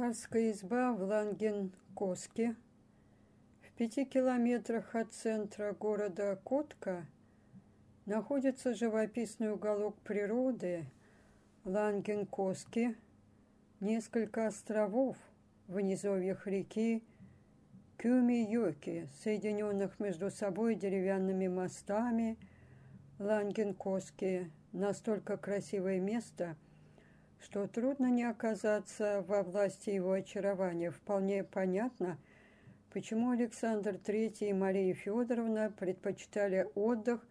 Царская изба в Лангенкоске, в пяти километрах от центра города Котка, находится живописный уголок природы Лангенкоски, несколько островов в низовьях реки Кюми-Йоки, соединенных между собой деревянными мостами. Лангенкоски – настолько красивое место – что трудно не оказаться во власти его очарования. Вполне понятно, почему Александр III и Мария Федоровна предпочитали отдых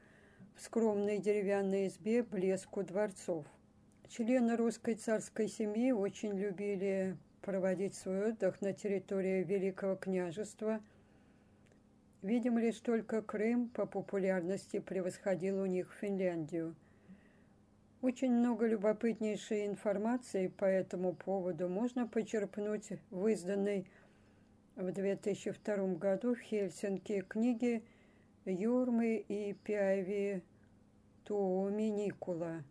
в скромной деревянной избе блеску дворцов. Члены русской царской семьи очень любили проводить свой отдых на территории Великого княжества. Видимо, лишь только Крым по популярности превосходил у них Финляндию – очень много любопытнейшей информации по этому поводу можно почерпнуть в изданной в 2002 году в Хельсинки книге Юрмы и Пиави Туоми Никула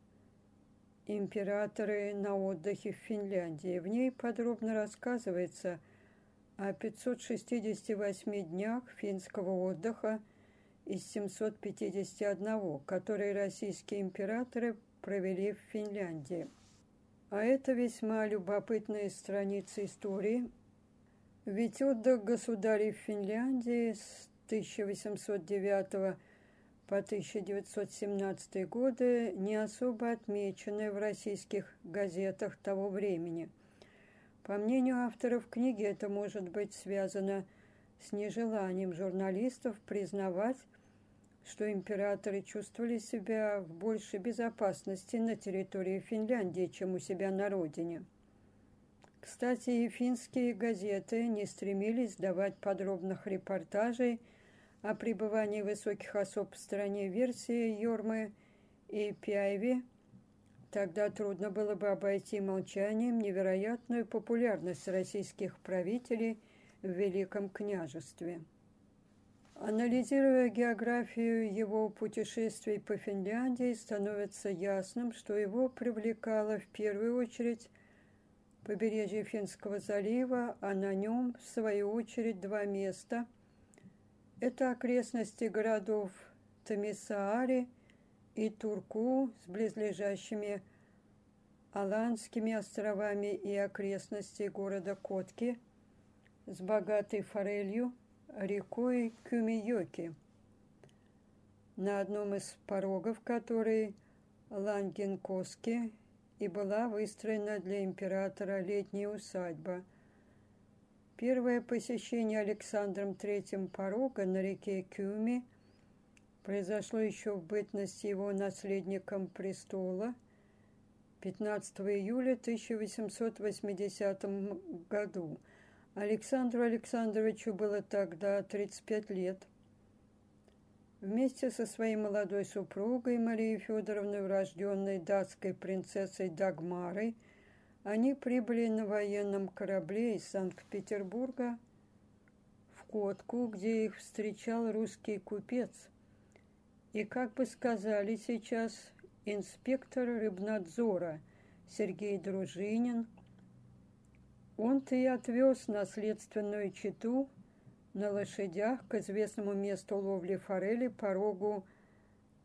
«Императоры на отдыхе в Финляндии». В ней подробно рассказывается о 568 днях финского отдыха из 751, которые российские императоры провели в Финляндии. А это весьма любопытная страница истории, ведь отдых государей в Финляндии с 1809 по 1917 годы не особо отмечены в российских газетах того времени. По мнению авторов книги, это может быть связано с нежеланием журналистов признавать что императоры чувствовали себя в большей безопасности на территории Финляндии, чем у себя на родине. Кстати, и финские газеты не стремились давать подробных репортажей о пребывании высоких особ в стране версии Йормы и Пиайви. Тогда трудно было бы обойти молчанием невероятную популярность российских правителей в Великом княжестве. Анализируя географию его путешествий по Финляндии, становится ясным, что его привлекало в первую очередь побережье Финского залива, а на нем, в свою очередь, два места. Это окрестности городов Тамисаари и Турку с близлежащими Аланскими островами и окрестности города Котки с богатой форелью – рекой Кюмиёки, на одном из порогов которой Лангенкоски и была выстроена для императора летняя усадьба. Первое посещение Александром III порога на реке Кюми произошло еще в бытности его наследником престола 15 июля 1880 году – Александру Александровичу было тогда 35 лет. Вместе со своей молодой супругой Марией Федоровной, урожденной датской принцессой Дагмарой, они прибыли на военном корабле из Санкт-Петербурга в Котку, где их встречал русский купец. И, как бы сказали сейчас, инспектор рыбнадзора Сергей Дружинин – он-то и отвез наследственную читу на лошадях к известному месту ловли форели по рогу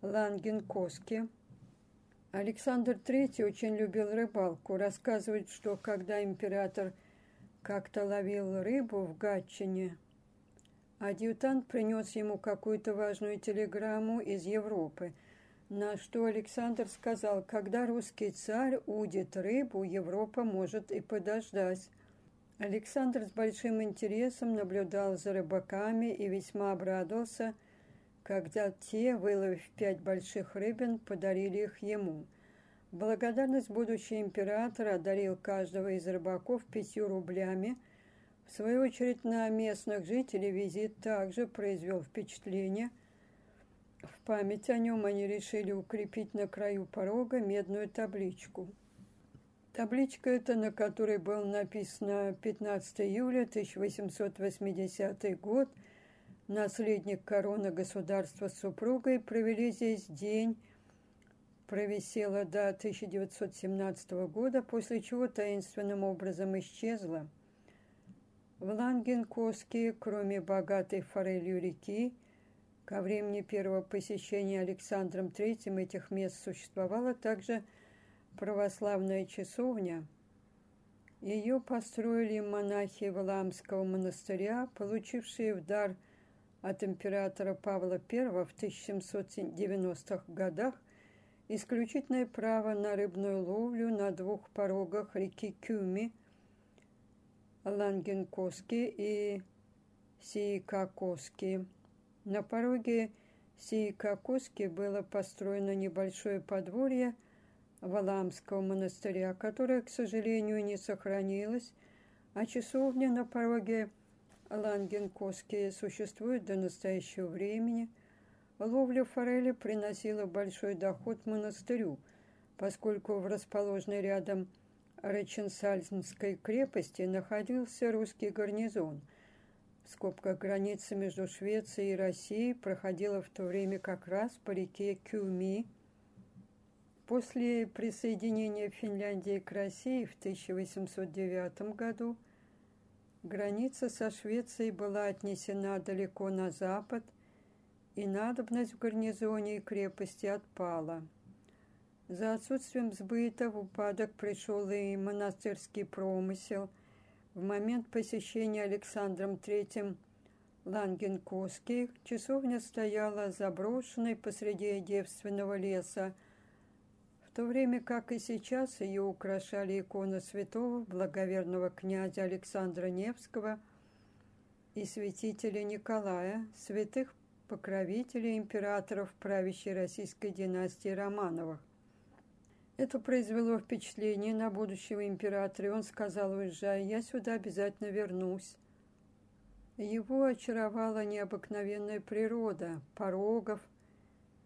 Лангенкоски. Александр III очень любил рыбалку. Рассказывает, что когда император как-то ловил рыбу в Гатчине, адъютант принес ему какую-то важную телеграмму из Европы, на что Александр сказал, когда русский царь удит рыбу, Европа может и подождать. Александр с большим интересом наблюдал за рыбаками и весьма обрадовался, когда те, выловив пять больших рыбин, подарили их ему. Благодарность будущий император одарил каждого из рыбаков пятью рублями. В свою очередь на местных жителей визит также произвел впечатление. В память о нем они решили укрепить на краю порога медную табличку – Табличка эта, на которой было написано 15 июля 1880 год, наследник короны государства с супругой провели здесь день, провисела до 1917 года, после чего таинственным образом исчезла. В Лангенкоске, кроме богатой форелью реки, ко времени первого посещения Александром III этих мест существовала также православная часовня. Ее построили монахи Валамского монастыря, получившие в дар от императора Павла I в 1790-х годах исключительное право на рыбную ловлю на двух порогах реки Кюми, Лангенкоски и Сиикакоски. На пороге Сиикакоски было построено небольшое подворье Валамского монастыря, которое, к сожалению, не сохранилось, а часовня на пороге Лангенкоски существует до настоящего времени – Ловля форели приносила большой доход монастырю, поскольку в расположенной рядом Реченсальской крепости находился русский гарнизон. В скобках граница между Швецией и Россией проходила в то время как раз по реке Кюми. После присоединения Финляндии к России в 1809 году граница со Швецией была отнесена далеко на запад – и надобность в гарнизоне и крепости отпала. За отсутствием сбыта в упадок пришел и монастырский промысел. В момент посещения Александром III Лангенкоски часовня стояла заброшенной посреди девственного леса, то время как и сейчас ее украшали иконы святого благоверного князя Александра Невского и святителя Николая, святых покровителей императоров правящей российской династии Романовых. Это произвело впечатление на будущего императора, и он сказал, уезжая, я сюда обязательно вернусь. Его очаровала необыкновенная природа, порогов,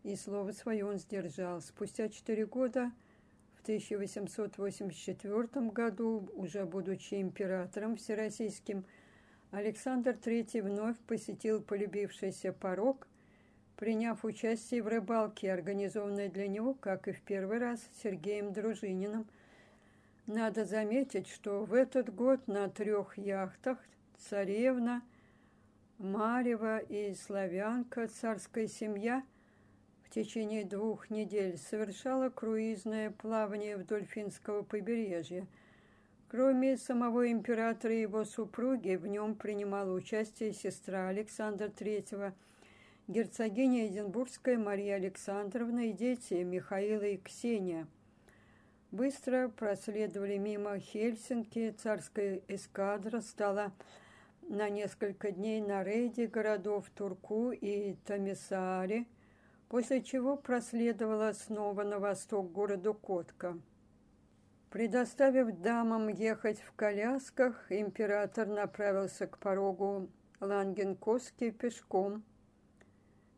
и слово свое он сдержал. Спустя четыре года, в 1884 году, уже будучи императором всероссийским, Александр III вновь посетил полюбившийся порог, приняв участие в рыбалке, организованной для него, как и в первый раз, Сергеем Дружининым. Надо заметить, что в этот год на трех яхтах «Царевна», «Марева» и «Славянка» царская семья в течение двух недель совершала круизное плавание вдоль финского побережья – Кроме самого императора и его супруги, в нем принимала участие сестра Александра III, герцогиня Эдинбургская Мария Александровна и дети Михаила и Ксения. Быстро проследовали мимо Хельсинки, царская эскадра стала на несколько дней на рейде городов Турку и Тамисааре, после чего проследовала снова на восток городу Котка. Предоставив дамам ехать в колясках, император направился к порогу Лангенкоски пешком.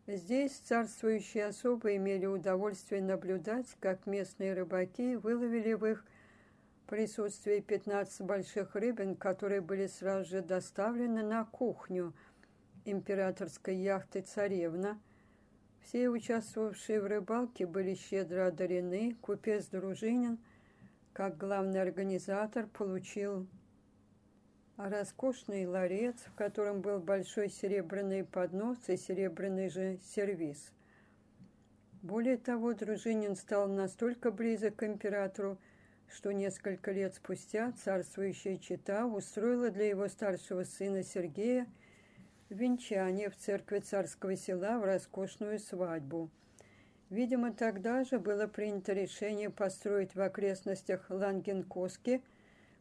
Здесь царствующие особы имели удовольствие наблюдать, как местные рыбаки выловили в их присутствии 15 больших рыбин, которые были сразу же доставлены на кухню императорской яхты «Царевна». Все участвовавшие в рыбалке были щедро одарены, купец Дружинин – как главный организатор получил роскошный ларец, в котором был большой серебряный поднос и серебряный же сервиз. Более того, Дружинин стал настолько близок к императору, что несколько лет спустя царствующая чита устроила для его старшего сына Сергея венчание в церкви царского села в роскошную свадьбу – Видимо, тогда же было принято решение построить в окрестностях Лангенкоски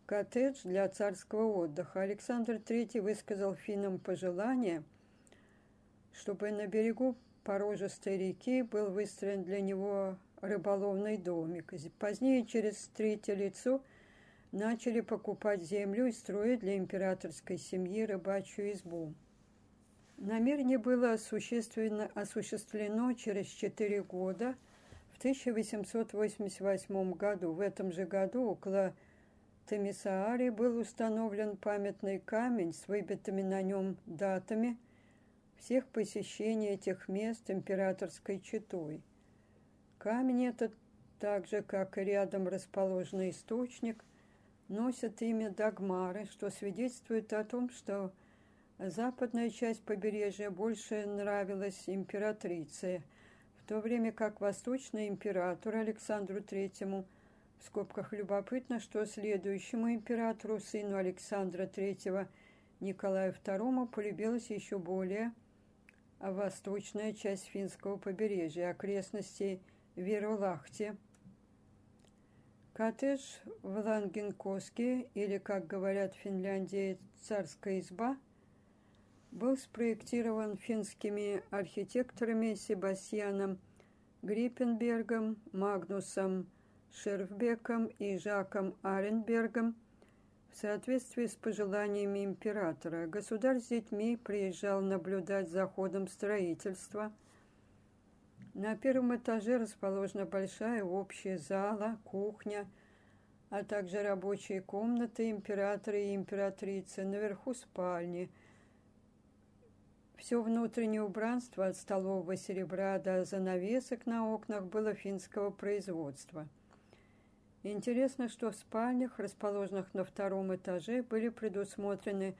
коттедж для царского отдыха. Александр III высказал финнам пожелание, чтобы на берегу порожистой реки был выстроен для него рыболовный домик. Позднее через третье лицо начали покупать землю и строить для императорской семьи рыбачью избу. Намерение было осуществлено, осуществлено через четыре года, в 1888 году. В этом же году около Тамисаари был установлен памятный камень с выбитыми на нем датами всех посещений этих мест императорской четой. Камень этот, так же, как и рядом расположенный источник, носят имя Дагмары, что свидетельствует о том, что западная часть побережья больше нравилась императрице, в то время как восточный император Александру Третьему. В скобках любопытно, что следующему императору, сыну Александра Третьего, Николаю II, полюбилась еще более восточная часть финского побережья, окрестностей Верулахти – Коттедж в Лангенкоске, или, как говорят в Финляндии, царская изба, был спроектирован финскими архитекторами Себастьяном Гриппенбергом, Магнусом Шерфбеком и Жаком Аренбергом в соответствии с пожеланиями императора. Государь с детьми приезжал наблюдать за ходом строительства – на первом этаже расположена большая общая зала, кухня, а также рабочие комнаты императора и императрицы, наверху спальни. Все внутреннее убранство от столового серебра до занавесок на окнах было финского производства. Интересно, что в спальнях, расположенных на втором этаже, были предусмотрены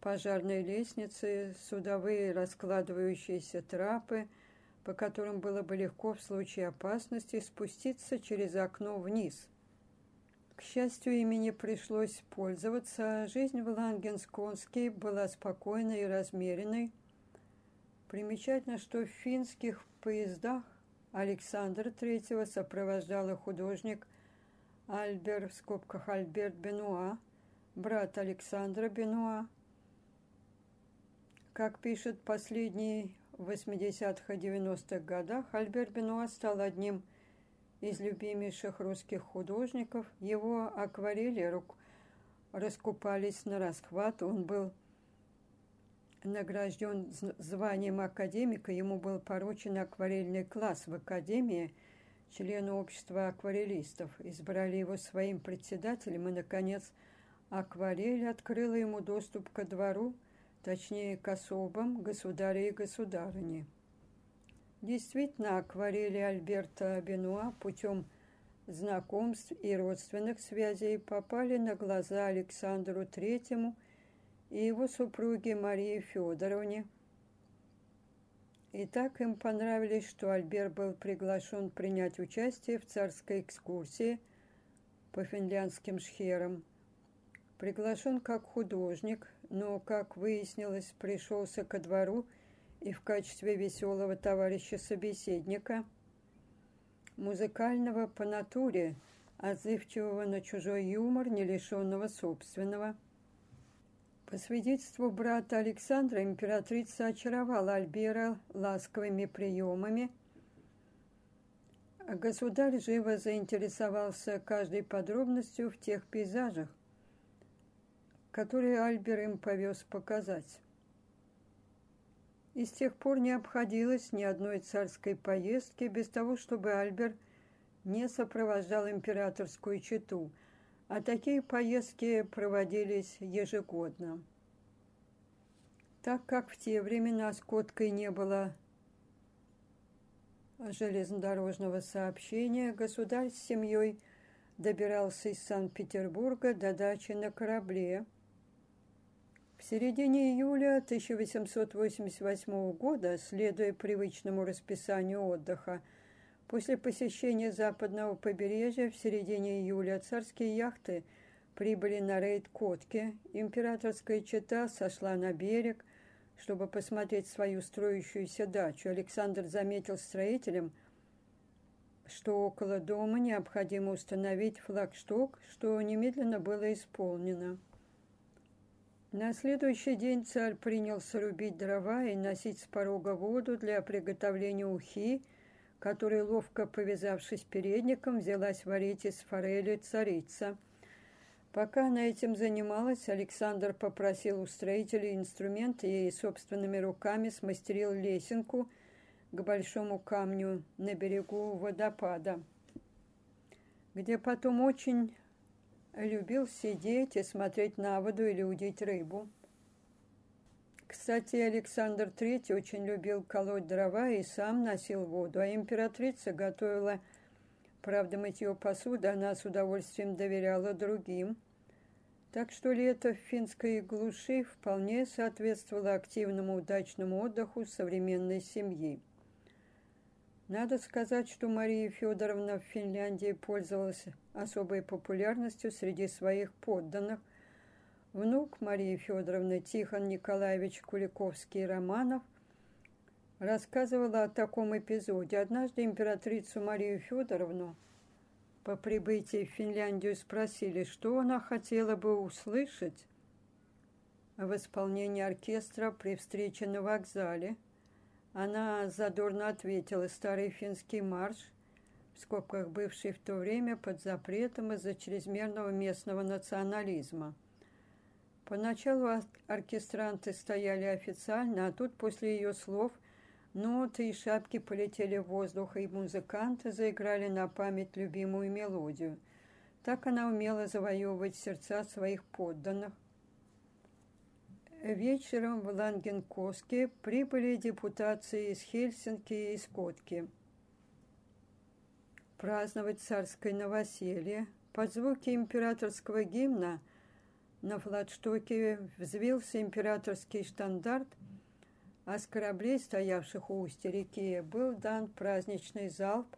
пожарные лестницы, судовые раскладывающиеся трапы – по которым было бы легко в случае опасности спуститься через окно вниз. К счастью, ими не пришлось пользоваться. Жизнь в Лангенсконске была спокойной и размеренной. Примечательно, что в финских поездах Александр III сопровождал художник Альбер, в скобках Альберт Бенуа, брат Александра Бенуа. Как пишет последний в 80-х и 90-х годах Альберт Бенуа стал одним из любимейших русских художников. Его акварели рук раскупались на расхват. Он был награжден званием академика. Ему был поручен акварельный класс в академии. Члены общества акварелистов избрали его своим председателем. И, наконец, акварель открыла ему доступ ко двору – точнее к особам государя и государыни. Действительно, акварели Альберта Бенуа путем знакомств и родственных связей попали на глаза Александру Третьему и его супруге Марии Федоровне. И так им понравились, что Альберт был приглашен принять участие в царской экскурсии по финляндским шхерам. Приглашен как художник, но, как выяснилось, пришелся ко двору и в качестве веселого товарища-собеседника, музыкального по натуре, отзывчивого на чужой юмор, не лишенного собственного. По свидетельству брата Александра, императрица очаровала Альбера ласковыми приемами, государь живо заинтересовался каждой подробностью в тех пейзажах, которые Альбер им повез показать. И с тех пор не обходилось ни одной царской поездки без того, чтобы Альбер не сопровождал императорскую чету, а такие поездки проводились ежегодно. Так как в те времена с Коткой не было железнодорожного сообщения, государь с семьей добирался из Санкт-Петербурга до дачи на корабле – в середине июля 1888 года, следуя привычному расписанию отдыха, после посещения западного побережья в середине июля царские яхты прибыли на рейд Котки. Императорская чета сошла на берег, чтобы посмотреть свою строящуюся дачу. Александр заметил строителям, что около дома необходимо установить флагшток, что немедленно было исполнено. На следующий день царь принялся рубить дрова и носить с порога воду для приготовления ухи, которой, ловко повязавшись передником, взялась варить из форели царица. Пока она этим занималась, Александр попросил у строителей инструменты и собственными руками смастерил лесенку к большому камню на берегу водопада, где потом очень любил сидеть и смотреть на воду или удить рыбу. Кстати, Александр III очень любил колоть дрова и сам носил воду, а императрица готовила, правда, мытье посуды она с удовольствием доверяла другим. Так что лето в финской глуши вполне соответствовало активному удачному отдыху современной семьи. Надо сказать, что Мария Федоровна в Финляндии пользовалась особой популярностью среди своих подданных. Внук Марии Федоровны Тихон Николаевич Куликовский-Романов рассказывал о таком эпизоде. Однажды императрицу Марию Федоровну по прибытии в Финляндию спросили, что она хотела бы услышать в исполнении оркестра при встрече на вокзале – она задорно ответила старый финский марш, в скобках бывший в то время под запретом из-за чрезмерного местного национализма. Поначалу оркестранты стояли официально, а тут после ее слов ноты и шапки полетели в воздух, и музыканты заиграли на память любимую мелодию. Так она умела завоевывать сердца своих подданных, Вечером в Лангенкоске прибыли депутации из Хельсинки и из Котки. Праздновать царское новоселье. Под звуки императорского гимна на флагштоке взвился императорский штандарт, а с кораблей, стоявших у устья реки, был дан праздничный залп.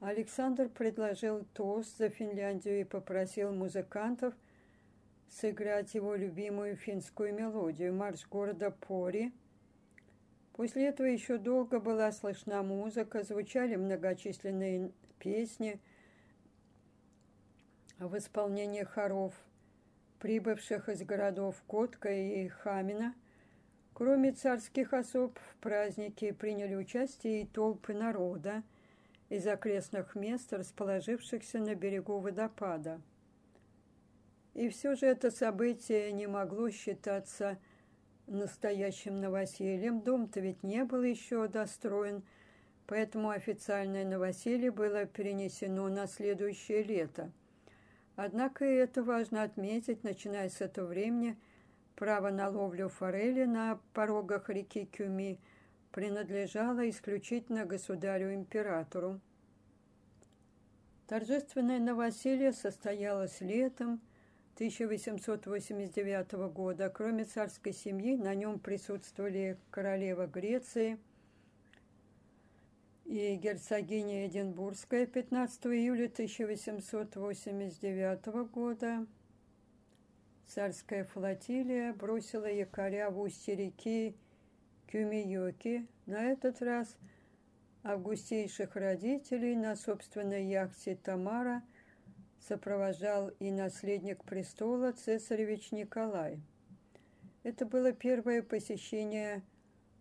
Александр предложил тост за Финляндию и попросил музыкантов – сыграть его любимую финскую мелодию «Марш города Пори». После этого еще долго была слышна музыка, звучали многочисленные песни в исполнении хоров, прибывших из городов Котка и Хамина. Кроме царских особ, в празднике приняли участие и толпы народа из окрестных мест, расположившихся на берегу водопада – и все же это событие не могло считаться настоящим новосельем. Дом-то ведь не был еще достроен, поэтому официальное новоселье было перенесено на следующее лето. Однако и это важно отметить, начиная с этого времени, право на ловлю форели на порогах реки Кюми принадлежало исключительно государю-императору. Торжественное новоселье состоялось летом – 1889 года. Кроме царской семьи, на нем присутствовали королева Греции и герцогиня Эдинбургская 15 июля 1889 года. Царская флотилия бросила якоря в устье реки Кюмиёки. На этот раз августейших родителей на собственной яхте «Тамара» – сопровождал и наследник престола цесаревич Николай. Это было первое посещение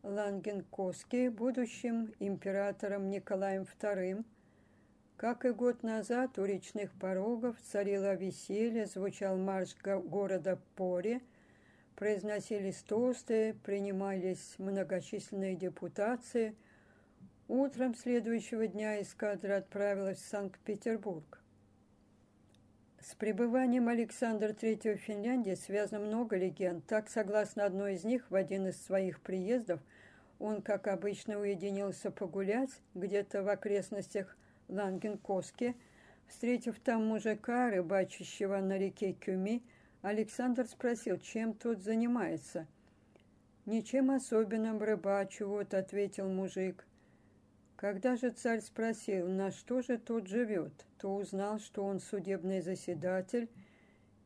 Лангенкоски будущим императором Николаем II. Как и год назад у речных порогов царило веселье, звучал марш города Пори, произносились тосты, принимались многочисленные депутации. Утром следующего дня эскадра отправилась в Санкт-Петербург. С пребыванием Александра III в Финляндии связано много легенд. Так, согласно одной из них, в один из своих приездов он, как обычно, уединился погулять где-то в окрестностях Лангенкоски. Встретив там мужика, рыбачащего на реке Кюми, Александр спросил, чем тот занимается. «Ничем особенным рыбачу, вот», — ответил мужик. Когда же царь спросил, на что же тот живет, то узнал, что он судебный заседатель,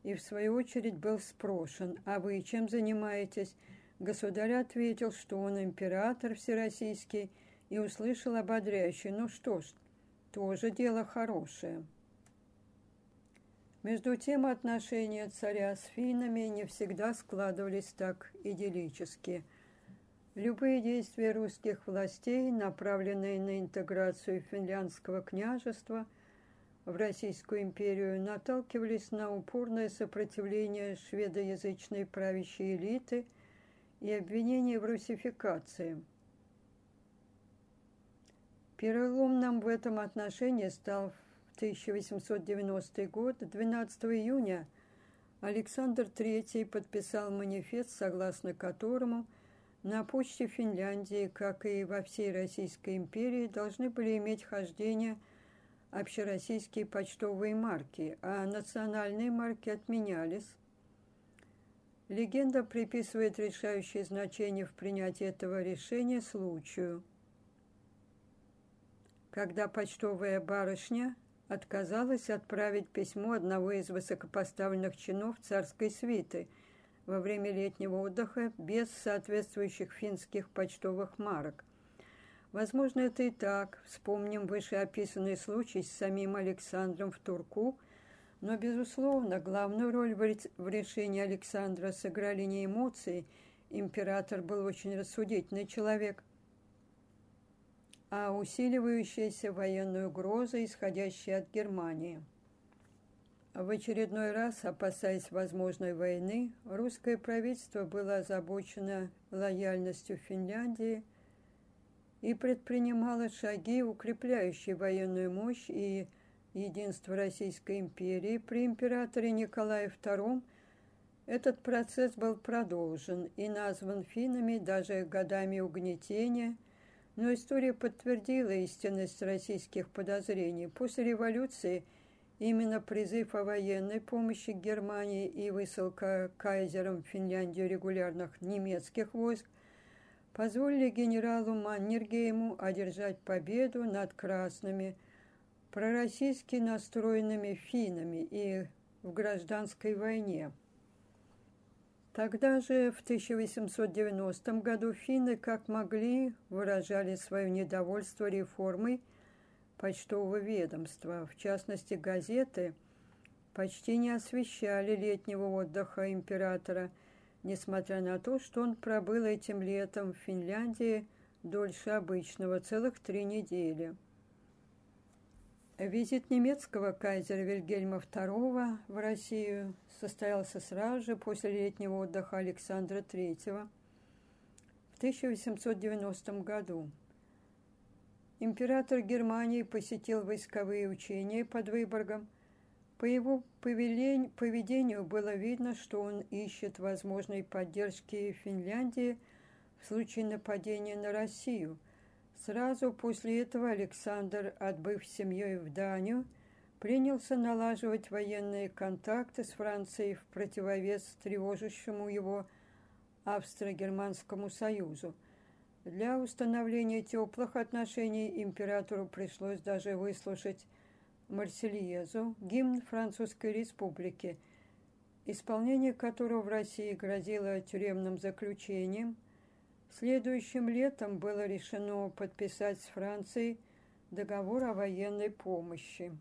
и в свою очередь был спрошен, а вы чем занимаетесь? Государь ответил, что он император всероссийский, и услышал ободряющий, ну что ж, тоже дело хорошее. Между тем отношения царя с финнами не всегда складывались так идиллически – Любые действия русских властей, направленные на интеграцию финляндского княжества в Российскую империю, наталкивались на упорное сопротивление шведоязычной правящей элиты и обвинения в русификации. Переломным в этом отношении стал в 1890 год, 12 июня, Александр III подписал манифест, согласно которому – на почте Финляндии, как и во всей Российской империи, должны были иметь хождение общероссийские почтовые марки, а национальные марки отменялись – Легенда приписывает решающее значение в принятии этого решения случаю. Когда почтовая барышня отказалась отправить письмо одного из высокопоставленных чинов царской свиты во время летнего отдыха без соответствующих финских почтовых марок. Возможно, это и так. Вспомним вышеописанный случай с самим Александром в Турку – но, безусловно, главную роль в решении Александра сыграли не эмоции, император был очень рассудительный человек, а усиливающаяся военная угроза, исходящая от Германии. В очередной раз, опасаясь возможной войны, русское правительство было озабочено лояльностью Финляндии и предпринимало шаги, укрепляющие военную мощь и единства Российской империи при императоре Николае II этот процесс был продолжен и назван финнами даже годами угнетения, но история подтвердила истинность российских подозрений. После революции именно призыв о военной помощи Германии и высылка кайзером в Финляндию регулярных немецких войск позволили генералу Маннергейму одержать победу над красными – пророссийски настроенными финнами и в гражданской войне. Тогда же, в 1890 году, финны как могли выражали свое недовольство реформой почтового ведомства. В частности, газеты почти не освещали летнего отдыха императора, несмотря на то, что он пробыл этим летом в Финляндии дольше обычного, целых три недели. Визит немецкого кайзера Вильгельма II в Россию состоялся сразу же после летнего отдыха Александра III в 1890 году. Император Германии посетил войсковые учения под Выборгом. По его поведению было видно, что он ищет возможной поддержки Финляндии в случае нападения на Россию – Сразу после этого Александр, отбыв с семьей в Данию, принялся налаживать военные контакты с Францией в противовес тревожащему его Австро-Германскому союзу. Для установления теплых отношений императору пришлось даже выслушать Марсельезу, гимн Французской республики, исполнение которого в России грозило тюремным заключением – Следующим летом было решено подписать с Францией договор о военной помощи.